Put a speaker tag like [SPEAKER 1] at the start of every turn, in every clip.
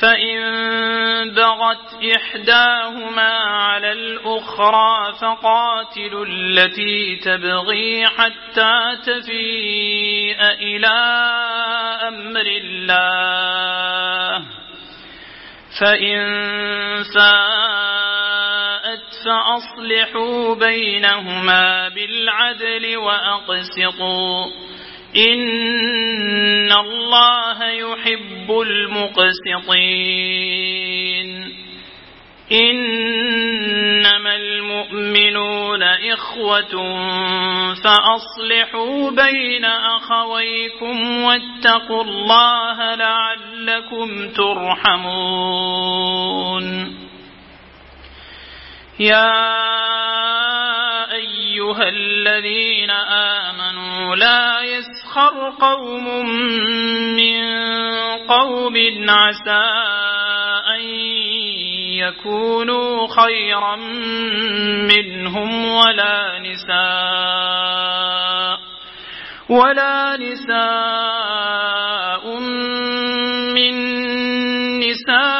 [SPEAKER 1] فإن بغت إحداهما على الأخرى فقاتلوا التي تبغي حتى تفيء إلى أمر الله فإن ساءت فأصلحوا بينهما بالعدل وأقسطوا إن الله يحب المقسطين إنما المؤمنون إخوة فأصلحوا بين أخويكم واتقوا الله لعلكم ترحمون يا أيها الذين آمنوا لا يسخر قوم من قوم عسى أن يكونوا خيرا منهم ولا نساء ولا نساء من نساء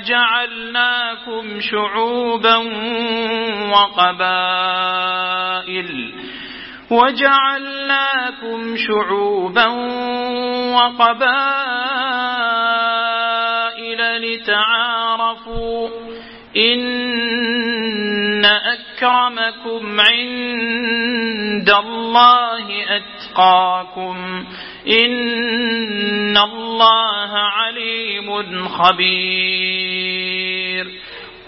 [SPEAKER 1] جعلناكم شعوبا وقبائل وجعلناكم شعوبا وقبائل لتعارفوا إن أكرمكم عند الله أتقاكم إن الله عليم خبير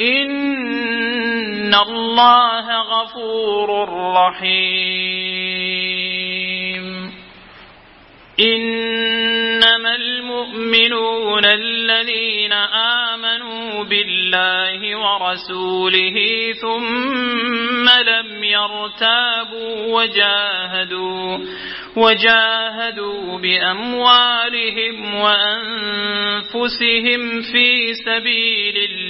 [SPEAKER 1] إن الله غفور رحيم إنما المؤمنون الذين آمنوا بالله ورسوله ثم لم يرتابوا وجاهدوا وجاهدوا بأموالهم وأنفسهم في سبيل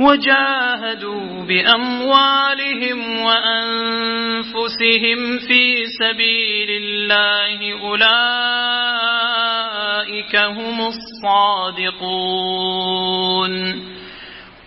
[SPEAKER 1] وجاهدوا بأموالهم وأنفسهم في سبيل الله أولئك هم الصادقون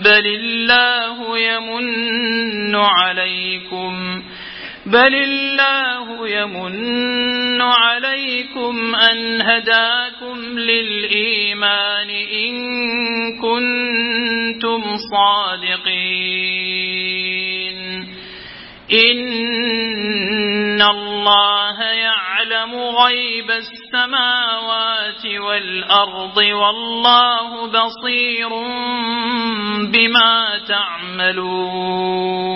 [SPEAKER 1] بل الله يمن عليكم بل الله يمن عليكم أن هداكم للإيمان إن كنتم صادقين إن الله يعلم غيب السماوات والأرض والله بصير بما تعملون